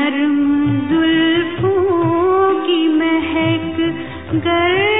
نرم زلفوں کی مہک گر